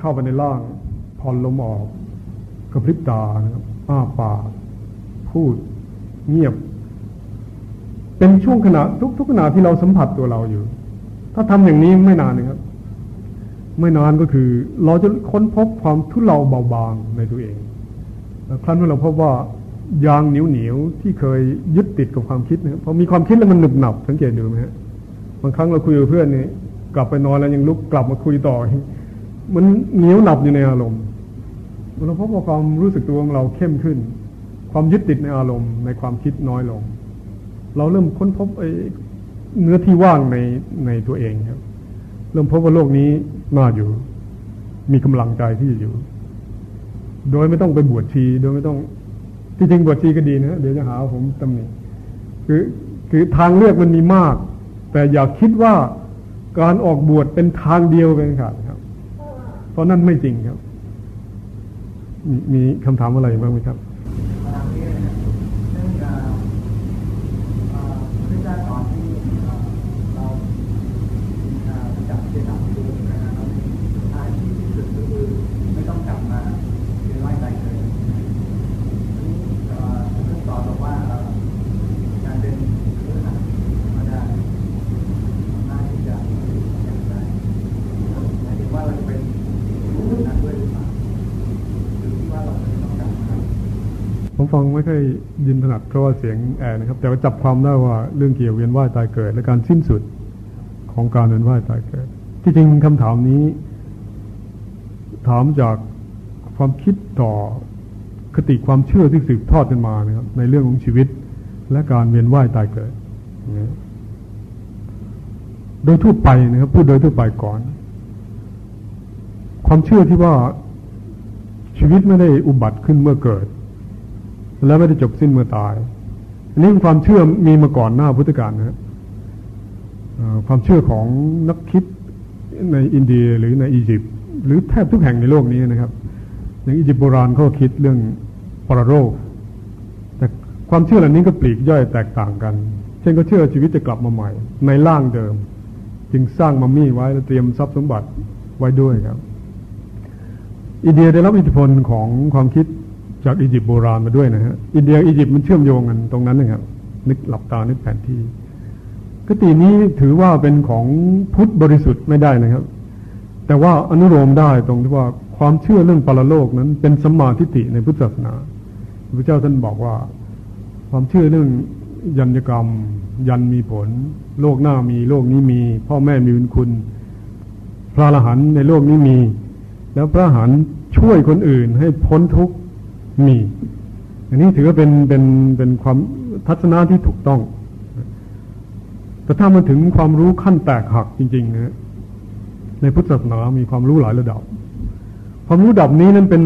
เข้าไปในร่างผ่อนลมออกกระพริบตานะครับอ้าปากพูดเงียบ เป็นช่วงขณะทุกทุกขณะที่เราสัมผัสตัวเราอยู่ ถ้าทำอย่างนี้ไม่นานนะครับ ไม่นานก็คือ เราจะค้นพบความทุเลาเบาบางในตัวเองครั้นเมื่อเราพบว่ายางเหนียวเหนียวที่เคยยึดติดกับความคิดนะครับพอมีความคิดแล้วมันหนึบหนับสังเกตดูไหมฮะบางครั้งเราคุยกับเพื่อนนี่กลับไปนอนแล้วยังลุกกลับมาคุยต่อ มันเหนียวหนับอยู่ในอารมณ์เราพบว่าความรู้สึกตัวของเราเข้มขึ้น ความยึดติดในอารมณ์ในความคิดน้อยลง เราเริ่มค้นพบไอ้เนื้อที่ว่างในในตัวเองครับ เริ่มพบว่าโลกนี้น่าอยู่ มีกำลังใจที่จะอยู่ โดยไม่ต้องไปบวชชีโดยไม่ต้องที่จริงบวชชีก็ดีนะเดี๋ยวจะหาผมตำหนิคือคือทางเลือกมันมีมาก แต่อย่าคิดว่าการออกบวชเป็นทางเดียวเป็นขาดครับ เพราะนั่นไม่จริงครับ มีคำถามอะไรบ้างไหมครับ ฟังไม่ค่อยยินถนัดเพราะว่าเสียงแอร์นะครับ แต่ว่าจับความได้ว่าเรื่องเกี่ยวเวียนว่ายตายเกิด และการสิ้นสุดของการเวียนว่ายตายเกิด ที่จริงคำถามนี้ ถามจากความคิดต่อคติความเชื่อที่สืบทอดกันมานะครับ ในเรื่องของชีวิตและการเวียนว่ายตายเกิด โดยทั่วไปนะครับพูดโดยทั่วไปก่อน ความเชื่อที่ว่าชีวิตไม่ได้อุบัติขึ้นเมื่อเกิด แล้วไม่ได้จบสิ้นเมื่อตาย อันนี้เป็นความเชื่อมีมาก่อนหน้าพุทธกาลนะครับความเชื่อของนักคิดในอินเดียหรือในอียิปต์หรือแทบทุกแห่งในโลกนี้นะครับอย่างอียิปต์โบราณเขาคิดเรื่องปรโรค แต่ความเชื่อเหล่านี้ก็ปลีกย่อยแตกต่างกัน เช่นก็เชื่อชีวิตจะกลับมาใหม่ ในร่างเดิม จึงสร้างมัมมี่ไว้และเตรียมทรัพย์สมบัติไว้ด้วยครับ อินเดียได้รับอิทธิพลของความคิด จากอียิปต์โบราณมาด้วยนะฮะอินเดียอียิปต์มันเชื่อมโยงกันตรงนั้นนะครับนึกหลับตานึกแผนที่กตินี้ถือว่าเป็นของพุทธบริสุทธิ์ไม่ได้นะครับ แต่ว่าอนุโลมได้ตรงที่ว่าความเชื่อเรื่องปรโลกนั้น เป็นสัมมาทิฏฐิในพุทธศาสนาพระเจ้าท่านบอกว่า ความเชื่อเรื่องยัญกรรม ยันมีผล โลกหน้ามีโลกนี้มี พ่อแม่มีบุญคุณ พระอรหันต์ในโลกนี้มี แล้วพระอรหันต์ช่วยคนอื่นให้พ้นทุกข์ มี อันนี้ถือว่าเป็นเป็นเป็นความทัศนะที่ถูกต้อง แต่ถ้ามันถึงความรู้ขั้นแตกหักจริงๆนะในพุทธศาสนามีความรู้หลายระดับ ความรู้ดับนี้นั้นเป็น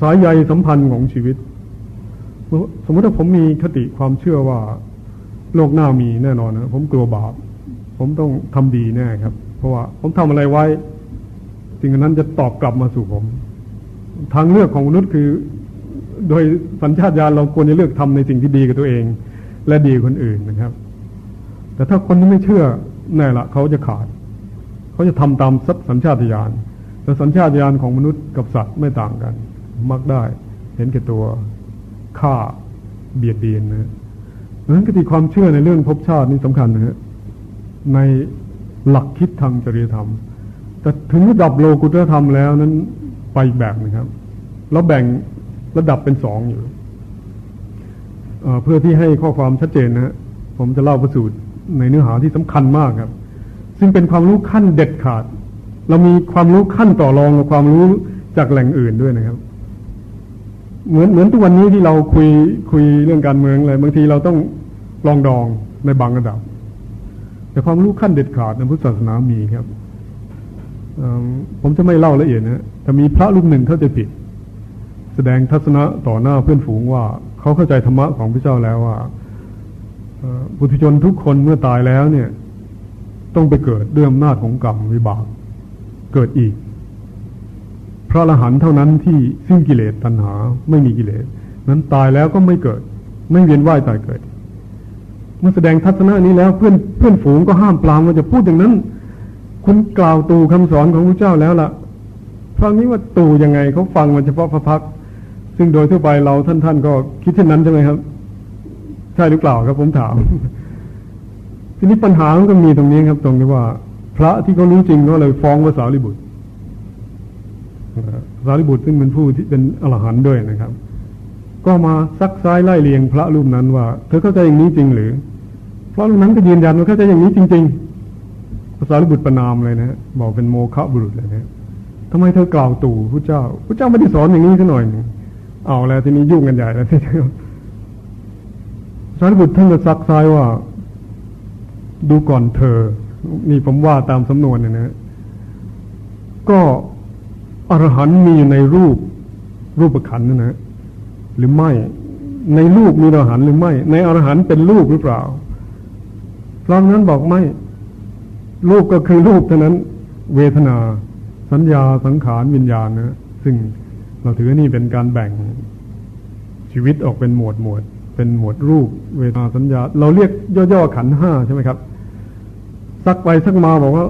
สายใยสัมพันธ์ของชีวิต สมมติถ้าผมมีคติความเชื่อว่าโลกหน้ามีแน่นอนนะผมกลัวบาป ผมต้องทำดีแน่ครับ เพราะว่าผมทำอะไรไว้สิ่งนั้นจะตอบกลับมาสู่ผม ทางเลือกของมนุษย์คือ โดยสัญชาตญาณเราควรจะเลือกทำในสิ่งที่ดีกับตัวเอง และดีคนอื่นนะครับ แต่ถ้าคนที่ไม่เชื่อแน่ละเขาจะขาด เขาจะทำตามสัญชาตญาณแต่สัญชาตญาณของมนุษย์กับสัตว์ไม่ต่างกัน มักได้ เห็นแก่ตัวฆ่าเบียดเบียนนะดังนั้นกติความเชื่อในเรื่องภพชาตินี่สำคัญนะฮะในหลักคิดทางจริยธรรม แต่ถึงระดับโลกุตธรรมแล้วนั้นไปแบบนะครับ แล้วแบ่ง ระดับเป็นสองอยู่เเพื่อที่ให้ข้อความชัดเจนนะฮะผมจะเล่าประสูตรในเนื้อหาที่สำคัญมากครับ ซึ่งเป็นความรู้ขั้นเด็ดขาด เรามีความรู้ขั้นต่อรองกับความรู้จากแหล่งอื่นด้วยนะครับ เหมือนเหมือนทุกวันนี้ที่เราคุยคุยเรื่องการเมืองอะไรบางทีเราต้องลองดองในบางระดับ แต่ความรู้ขั้นเด็ดขาดในพุทธศาสนามีครับผมจะไม่เล่าละเอียดนะแต่มีพระรูปหนึ่งเข้าใจผิด แสดงทัศนะต่อหน้าเพื่อนฝูงว่าเขาเข้าใจธรรมะของพระเจ้าแล้วว่าบุตุชนทุกคนเมื่อตายแล้วเนี่ย ต้องไปเกิดด้วยอำนาจของกรรมวิบาก เกิดอีก พระอรหันต์เท่านั้นที่สิ้นกิเลสตัณหาไม่มีกิเลส นั้นตายแล้วก็ไม่เกิด ไม่เวียนว่ายตายเกิด เมื่อแสดงทัศนะนี้แล้วเพื่อนเพื่อนฝูงก็ห้ามปรามว่าจะพูดอย่างนั้น คุณกล่าวตูคำสอนของพระเจ้าแล้วล่ะพระฟังนี้ว่าตู่ยังไงเขาฟังมันเฉพาะพระพัก ซึ่งโดยทั่วไปเราท่านท่านก็คิดเช่นนั้นใช่ไหมครับ ใช่หรือเปล่าครับผมถาม ทีนี้ปัญหามันก็มีตรงนี้ครับ ตรงที่ว่า พระที่เขารู้จริงก็เลยฟ้องพระสารีบุตรสารีบุตรซึ่งเป็นผู้ที่เป็นอรหันต์ด้วยนะครับ ก็มาซักซ้ายไล่เลียงพระรูปนั้นว่า เธอเข้าใจอย่างนี้จริงหรือพระรูปนั้นก็ยืนยันว่าเข้าใจอย่างนี้จริง ๆ ภาษาลิบุตรประนามเลยนะบอกเป็นโมฆะบุรุษเลยนะทำไมเธอกล่าวตู่พระเจ้าพระเจ้าไม่ได้สอนอย่างนี้สักหน่อยนึง เอาแล้วทีนี้ยุ่งกันใหญ่แล้วที่เจ้าสารบุตรท่านก็ซักซ้ายว่า ดูก่อนเธอ นี่ผมว่าตามสำนวนเนะนะก็อรหันต์มีอยู่ในรูป รูปประคันนะนะหรือไม่ ในรูปมีอรหันต์หรือไม่ ในอรหันต์เป็นรูปหรือเปล่าพระนั้นบอกไม่ รูปก็คือรูปเท่านั้น เวทนา สัญญาสังขารวิญญาณนะซึ่ง เราถือนี่เป็นการแบ่งชีวิตออกเป็นหมวดหมวด เป็นหมวดรูป เวทนาสัญญา เราเรียกย่อๆขันห้าใช่ไหมครับสักไปสักมาบอกว่า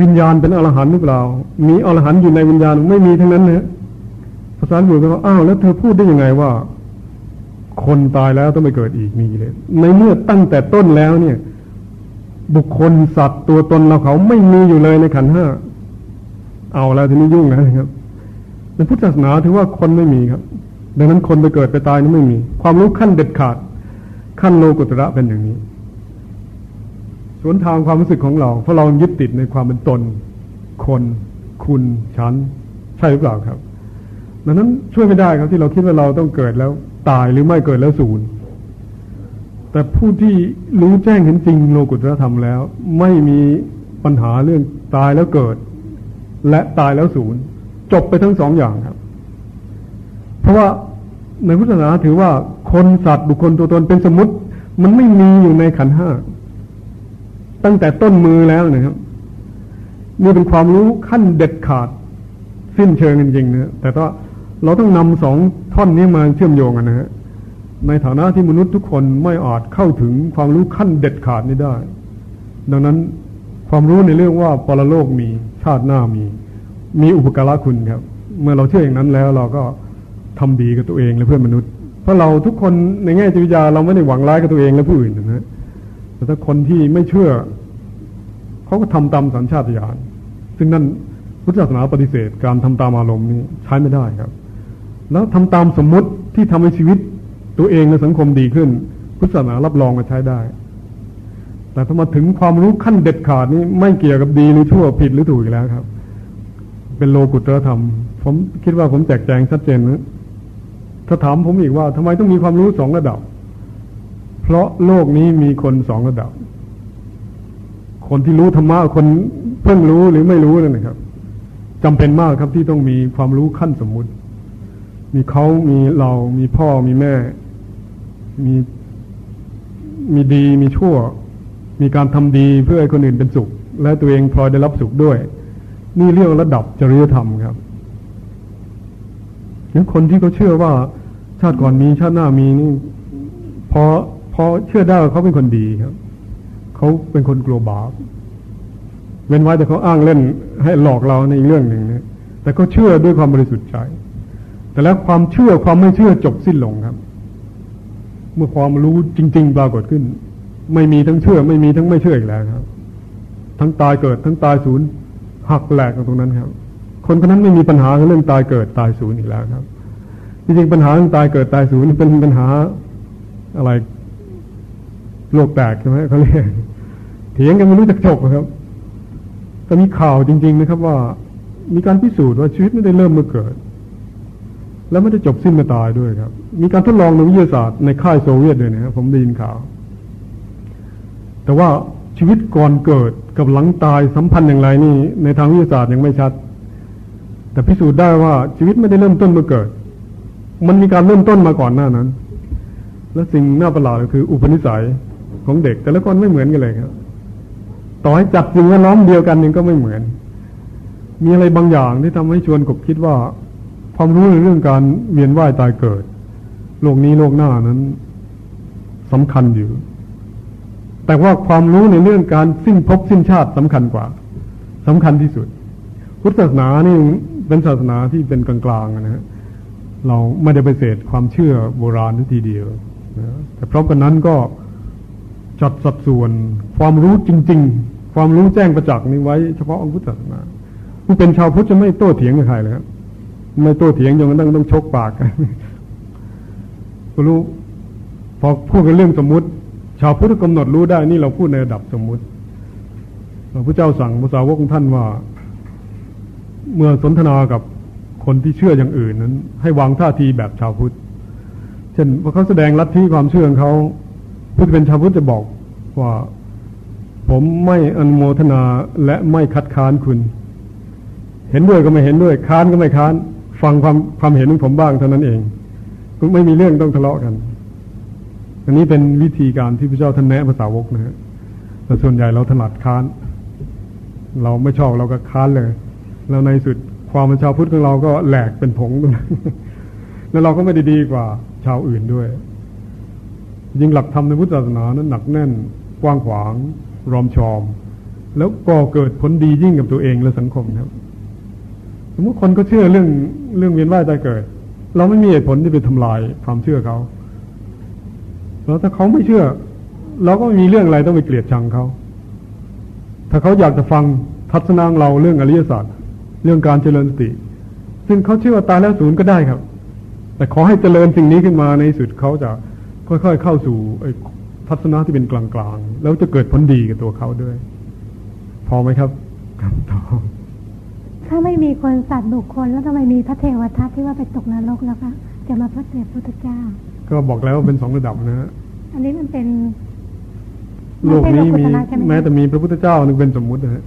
วิญญาณเป็นอรหันต์หรือเปล่า มีอรหันต์อยู่ในวิญญาณไม่มีทั้งนั้นนะภาษาบุตรก็ว่าอ้าวแล้วเธอพูดได้ยังไงว่า คนตายแล้วต้องไปเกิดอีกมีเลย ในเมื่อตั้งแต่ต้นแล้วเนี่ย บุคคลสัตว์ตัวตนเราเขาไม่มีอยู่เลยในขันห้าเอาแล้วทีนี้ยุ่งแล้วครับ ในพุทธศาสนาถือว่าคนไม่มีครับ ดังนั้นคนไปเกิดไปตายนั้นไม่มี ความรู้ขั้นเด็ดขาด ขั้นโลกุตระเป็นอย่างนี้ สวนทางความรู้สึกของเรา เพราะเรายึดติดในความเป็นตน คน คุณฉัน ใช่หรือเปล่าครับ ดังนั้นช่วยไม่ได้ครับที่เราคิดว่าเราต้องเกิดแล้วตายหรือไม่เกิดแล้วศูนย์แต่ผู้ที่รู้แจ้งเห็นจริงโลกุตรธรรมแล้ว ไม่มีปัญหาเรื่องตายแล้วเกิด และตายแล้วศูนย์ จบไปทั้งสองอย่างครับ เพราะว่าในพุทธศาสนาถือว่าคนสัตว์บุคคลตัวตนเป็นสมมติ มันไม่มีอยู่ในขันห้าตั้งแต่ต้นมือแล้วนะครับนี่เป็นความรู้ขั้นเด็ดขาด สิ้นเชิงจริงๆนะแต่ว่าเราต้องนำสองท่อนนี้มาเชื่อมโยงกันนะฮะในฐานะที่มนุษย์ทุกคนไม่อาจเข้าถึงความรู้ขั้นเด็ดขาดนี้ได้ ดังนั้นความรู้ในเรื่องว่าปรโลกมีชาติหน้ามี มีอุปการะคุณครับ เมื่อเราเชื่ออย่างนั้นแล้วเราก็ทำดีกับตัวเองและเพื่อนมนุษย์ เพราะเราทุกคนในแง่จิตวิทยาเราไม่ได้หวังร้ายกับตัวเองและผู้อื่นนะฮะแต่ถ้าคนที่ไม่เชื่อเขาก็ทำตามสัญชาตญาณซึ่งนั่นพุทธศาสนาปฏิเสธ การทำตามอารมณ์นี้ใช้ไม่ได้ครับ แล้วทำตามสมมุติที่ทำให้ชีวิตตัวเองในสังคมดีขึ้น พุทธศาสนารับรองมาใช้ได้ แต่ถ้ามาถึงความรู้ขั้นเด็ดขาดนี้ไม่เกี่ยวกับดีหรือชั่วผิดหรือถูกอีกแล้วครับ เป็นโลกุตรธรรม ผมคิดว่าผมแจกแจงชัดเจนนะถ้าถามผมอีกว่าทำไมต้องมีความรู้สองระดับ เพราะโลกนี้มีคนสองระดับ คนที่รู้ธรรมะคนเพิ่งรู้หรือไม่รู้นั่นนะครับจำเป็นมากครับที่ต้องมีความรู้ขั้นสมมุติ มีเขามีเรามีพ่อมีแม่ มีมีดีมีชั่ว มีการทำดีเพื่อให้คนอื่นเป็นสุข และตัวเองพลอยได้รับสุขด้วย นี่เรื่องระดับจริยธรรมครับอย่างคนที่เขาเชื่อว่าชาติก่อนมีชาติหน้ามีนี่พอพอเชื่อได้ว่าเขาเป็นคนดีครับเขาเป็นคนกลัวบาปเว้นไว้แต่เขาอ้างเล่นให้หลอกเราในอีกเรื่องหนึ่งนะแต่เขาเชื่อด้วยความบริสุทธิ์ใจ แต่แล้วความเชื่อความไม่เชื่อจบสิ้นลงครับ เมื่อความรู้จริง ๆ ปรากฏขึ้น ไม่มีทั้งเชื่อ ไม่มีทั้งไม่เชื่ออีกแล้วครับ ทั้งตายเกิดทั้งตายศูนย์ หักแหลกตรงนั้นครับ คนคนนั้นไม่มีปัญหาเรื่องตายเกิดตายศูนย์อีกแล้วครับจริงๆปัญหาเรื่องตายเกิดตายศูนย์เป็นปัญหาอะไรโลกแตกใช่ไหมเขาเรียกเถียงกันไม่รู้จักจบครับแต่มีข่าวจริง ๆ นะครับ ว่ามีการพิสูจน์ว่าชีวิตไม่ได้เริ่มเมื่อเกิด แล้วไม่ได้จบสิ้นมาตายด้วยครับ มีการทดลองในวิทยาศาสตร์ในค่ายโซเวียตด้วยนะครับผมได้ยินข่าว แต่ว่า ชีวิตก่อนเกิดกับหลังตายสัมพันธ์อย่างไรนี่ในทางวิทยาศาสตร์ยังไม่ชัด แต่พิสูจน์ได้ว่าชีวิตไม่ได้เริ่มต้นเมื่อเกิด มันมีการเริ่มต้นมาก่อนหน้านั้น และสิ่งน่าประหลาดก็คือ อุปนิสัยของเด็ก แต่ละคนไม่เหมือนกันเลยครับ ต่อให้จัดสิ่งแวดล้อมเดียวกันยังก็ไม่เหมือน มีอะไรบางอย่างที่ทำให้ชวนกบคิดว่า ความรู้ในเรื่องการเวียนว่ายตายเกิด โลกนี้โลกหน้านั้นสำคัญอยู่ แต่ว่าความรู้ในเรื่องการสิ้นภพสิ้นชาติสำคัญกว่าสำคัญที่สุด พุทธศาสนานี่เป็นศาสนาที่เป็นกลางๆนะฮะเราไม่ได้ไปเสดความเชื่อโบราณทีเดียวนะแต่พร้อมกันนั้นก็จัดสัดส่วนความรู้จริง ๆ ความรู้แจ้งประจักษ์นี้ไว้เฉพาะองค์พุทธศาสนาผู้เป็นชาวพุทธจะไม่โต้เถียงกับใครเลยครับไม่โต้เถียงจนกระทั่งต้องชกปากกันก็รู้พอพูดกันเรื่องสมมุติาวพุทธกำหนดรู้ได้นี่เราพูดในระดับสมมุติพระพุทธเจ้าสั่งภาษาวกของท่านว่า เมื่อสนทนากับคนที่เชื่ออย่างอื่นนั้น ให้วางท่าทีแบบชาวพุทธ เช่นพอเขาแสดงลัทธิความเชื่อของเขาผู้ที่เป็นชาวพุทธจะบอกว่า ผมไม่อนุโมทนาและไม่คัดค้านคุณ เห็นด้วยก็ไม่เห็นด้วย ค้านก็ไม่ค้าน ฟังความความเห็นของผมบ้างเท่านั้นเองก็ไม่มีเรื่องต้องทะเลาะกัน อันนี้เป็นวิธีการที่พระเจ้าท่านแนะภาษาวกนะฮะแต่ส่วนใหญ่เราถนัดค้าน เราไม่ชอบเราก็ค้านเลย แล้วในสุดความเป็นชาวพุทธของเราก็แหลกเป็นผงตรงนั้นแล้วเราก็ไม่ได้ดีกว่าชาวอื่นด้วย ยิ่งหลักธรรมในพุทธศาสนานั้นหนักแน่นกว้างขวาง รอมชอม แล้วก็เกิดผลดียิ่งกับตัวเองและสังคมครับ สมมติคนก็เชื่อเรื่องเรื่องเวียนว่ายตายเกิด เราไม่มีเหตุผลที่ไปทำลายความเชื่อเขา แล้วถ้าเขาไม่เชื่อ เราก็ไม่มีเรื่องอะไรต้องไปเกลียดชังเขา ถ้าเขาอยากจะฟังทัศนาเราเรื่องอริยศาสตร์เรื่องการเจริญสติ ซึ่งเขาเชื่อว่าตายแล้วศูนย์ก็ได้ครับ แต่ขอให้เจริญสิ่งนี้ขึ้นมาในสุดเขาจะค่อยๆเข้าสู่ทัศนะที่เป็นกลางๆ แล้วจะเกิดผลดีกับตัวเขาด้วย พอไหมครับครับต่อถ้าไม่มีคนสัตว์บุคคลแล้วทำไมมีพระเทวทัตที่ว่าไปตกนรกแล้วคะจะมาพระเดชพุทธเจ้า ก็บอกแล้วว่าเป็นสองระดับนะฮะอันนี้มันเป็นโลกนี้มีแม้แต่มีพระพุทธเจ้านึงเป็นสมมุตินะฮะ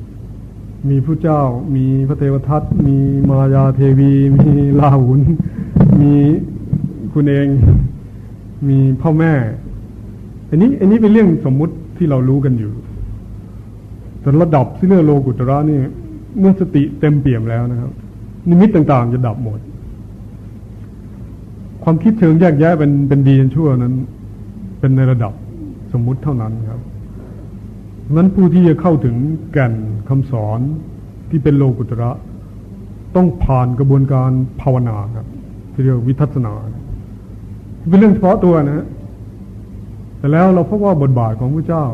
มีผู้เจ้า มีพระเทวทัตมีมายาเทวี มีลาหุน มีคุณเอง มีพ่อแม่ อันนี้ อันนี้เป็นเรื่องสมมุติที่เรารู้กันอยู่ แต่ระดับที่เรื่องโลกุตระนี่ เมื่อสติเต็มเปี่ยมแล้วนะครับ นิมิตต่างๆจะดับหมด ความคิดเชิงแยกแยะเป็นเป็นดีเป็นชั่วนั้น เป็นในระดับสมมุติเท่านั้นครับนั้นผู้ที่จะเข้าถึงแก่นคำสอนที่เป็นโลกุตระ ต้องผ่านกระบวนการภาวนาครับที่เรียกวิทัศนาเป็นเรื่องเฉพาะตัวนะแต่แล้วเราพบว่าบทบาทของพระเจ้า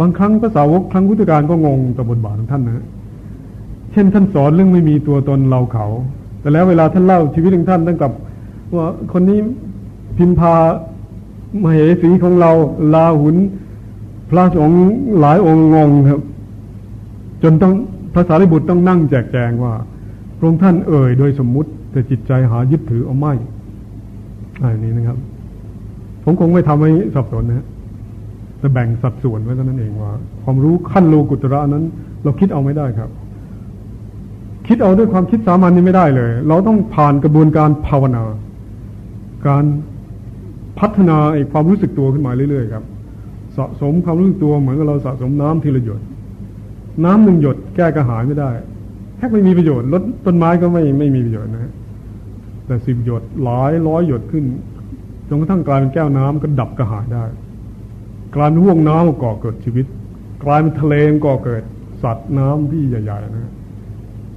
บางครั้งภาษาวกครั้งพุทธการก็งงต่อบทบาทของท่านนะเช่นท่านสอนเรื่องไม่มีตัวตนเราเขา แต่แล้วเวลาท่านเล่าชีวิตของท่านตั้งกับ ว่าคนนี้พิมพามเหสีของเราลาหุน พระสงฆ์หลายองค์งงครับ จนต้องพระสารีบุตรต้องนั่งแจกแจงว่าพระองค์ท่านเอ่ยโดยสมมุติแต่จิตใจหายึดถือเอาไม่อันนี้นะครับ ผมคงไม่ทำให้สับสนนะจะแบ่งสัดส่วนไว้เท่านั้นเองว่า ความรู้ขั้นโลกุตระนั้น เราคิดเอาไม่ได้ครับ คิดเอาด้วยความคิดสามัญนี่ไม่ได้เลย เราต้องผ่านกระบวนการภาวนา การพัฒนาไอ้ความรู้สึกตัวขึ้นมาเรื่อยๆครับ สะสมความรู้สึกตัวเหมือนกับเราสะสมน้ำทีละหยด น้ำหนึ่งหยดแก้กระหายไม่ได้แค่ไม่มีประโยชน์ลดต้นไม้ก็ไม่ไม่มีประโยชน์นะแต่สิบหยดหลายร้อยหยดขึ้นจนกระทั่งกลายเป็นแก้วน้ำก็ดับกระหายได้ กลายเป็นห่วงน้ำก่อเกิดชีวิต กลายเป็นทะเลก่อเกิดสัตว์น้ำที่ใหญ่ๆนะ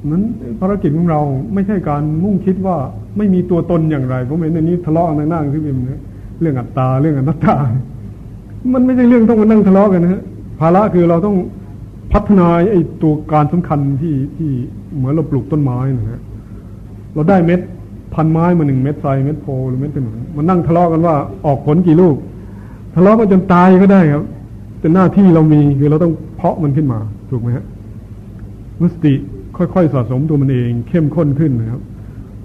นั้นภารกิจของเราไม่ใช่การมุ่งคิดว่าไม่มีตัวตนอย่างไรผมเห็นในนี้ทะเลาะในหน้าที่เป็นเรื่องอัตตาเรื่องอนัตตา มันไม่ใช่เรื่องต้องมานั่งทะเลาะกันนะฮะภาระคือเราต้องพัฒนาไอ้ตัวการสำคัญที่ที่เหมือนเราปลูกต้นไม้นะฮะเราได้เม็ดพันไม้มาหนึ่งเม็ดใส่เม็ดโพหรือเม็ดขนุนมันนั่งทะเลาะกันว่าออกผลกี่ลูก ทะเลาะกันจนตายก็ได้ครับแต่หน้าที่เรามีคือเราต้องเพาะมันขึ้นมาถูกไหมฮะ สติค่อยๆสะสมตัวมันเอง เข้มข้นขึ้นนะครับ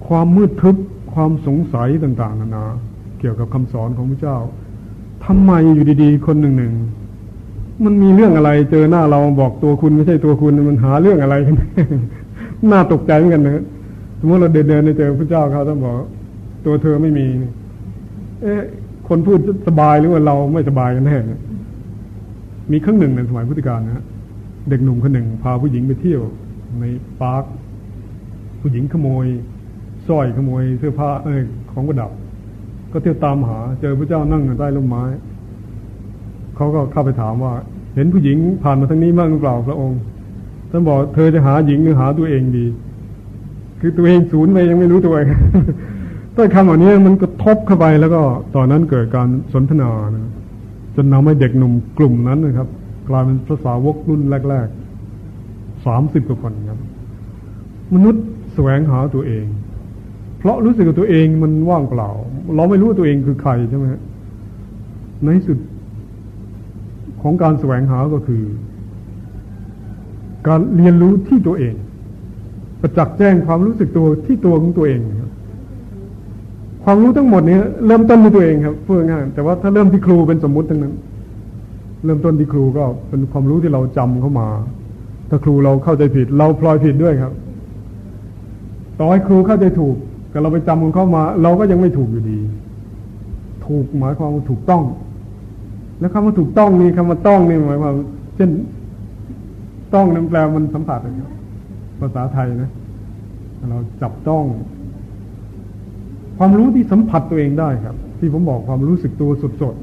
ความมืดทึบความสงสัยต่างๆนานาเกี่ยวกับคำสอนของพระเจ้าทำไมอยู่ดีๆ คนหนึ่งหนึ่งมันมีเรื่องอะไรเจอหน้าเราบอกตัวคุณไม่ใช่ตัวคุณมันหาเรื่องอะไรกันน่าตกใจเหมือนกันนะสมมติเราเดินเดินในเจอพระเจ้าเขาต้องบอก ตัวเธอไม่มี เอ๊ะคนพูดสบายหรือว่าเราไม่สบายกันแน่มีครั้งหนึ่งในสมัยพุทธกาลนะ เด็กหนุ่มคนหนึ่งพาผู้หญิงไปเที่ยวในปาร์คผู้หญิงขโมยสร้อยขโมยเสื้อผ้าเออของประดับ ก็เที่ยวตามหา เจอพระเจ้านั่งใต้ร่มไม้เขาก็เข้าไปถามว่า เห็นผู้หญิงผ่านมาทางนี้บ้างหรือเปล่าพระองค์ท่านบอกเธอจะหาหญิงหรือหาตัวเองดี คือตัวเองศูนย์ไปยังไม่รู้ตัวเองต้อยคำเหล่านี้มันกระทบเข้าไปแล้วก็ตอนนั้นเกิดการสนทนานะจนทำให้เด็กหนุ่มกลุ่มนั้นนะครับ กลายเป็นภาษาวกรุ่นแรกๆสามสิบกว่าคนครับ มนุษย์แสวงหาตัวเอง เพราะรู้สึกว่าตัวเองมันว่างเปล่า เราไม่รู้ว่าตัวเองคือใครใช่ไหมในสุดของการแสวงหาก็คือ การเรียนรู้ที่ตัวเอง ประจักษ์แจ้งความรู้สึกตัวที่ตัวของตัวเองครับความรู้ทั้งหมดนี้เริ่มต้นที่ตัวเองครับเพื่อง่ายแต่ว่าถ้าเริ่มที่ครูเป็นสมมุติทั้งนั้น เริ่มต้นที่ครูก็เป็นความรู้ที่เราจำเข้ามา ถ้าครูเราเข้าใจผิด เราพลอยผิดด้วยครับ ต่อให้ครูเข้าใจถูกแต่เราไปจำมันเข้ามา เราก็ยังไม่ถูกอยู่ดี ถูกหมายความว่าถูกต้อง แล้วคำว่าถูกต้องนี่คำว่าต้องนี่หมายความเช่นต้องนั่นแปลมันสัมผัสนะครับภาษาไทยนะเราจับต้อง ความรู้ที่สัมผัสตัวเองได้ครับ ที่ผมบอกความรู้สึกตัวสด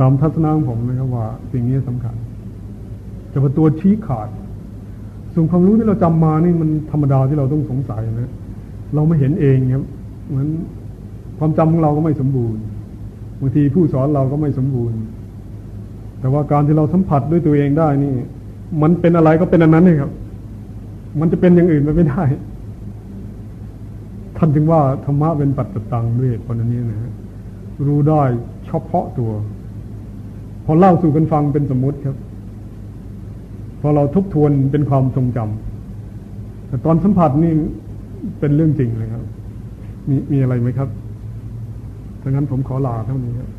ตามทัศนะของผมนะครับว่า สิ่งนี้สำคัญจะเป็นตัวชี้ขาด ส่วนความรู้ที่เราจำมานี่มันธรรมดาที่เราต้องสงสัยนะ เราไม่เห็นเองครับเหมือนความจำของเราก็ไม่สมบูรณ์บางทีผู้สอนเราก็ไม่สมบูรณ์ แต่ว่าการที่เราสัมผัสด้วยตัวเองได้นี่ มันเป็นอะไรก็เป็นอันนั้นเลยครับ มันจะเป็นอย่างอื่นไปไม่ได้ท่านจึงว่าธรรมะเป็นปัจจตังด้วยเพราะอันนี้นะฮะรู้ได้เฉพาะตัว พอเล่าสู่กันฟังเป็นสมมติครับ พอเราทบทวนเป็นความทรงจำแต่ตอนสัมผัสนี่เป็นเรื่องจริงเลยครับ มีมีอะไรไหมครับดังนั้นผมขอลาเท่านี้ครับ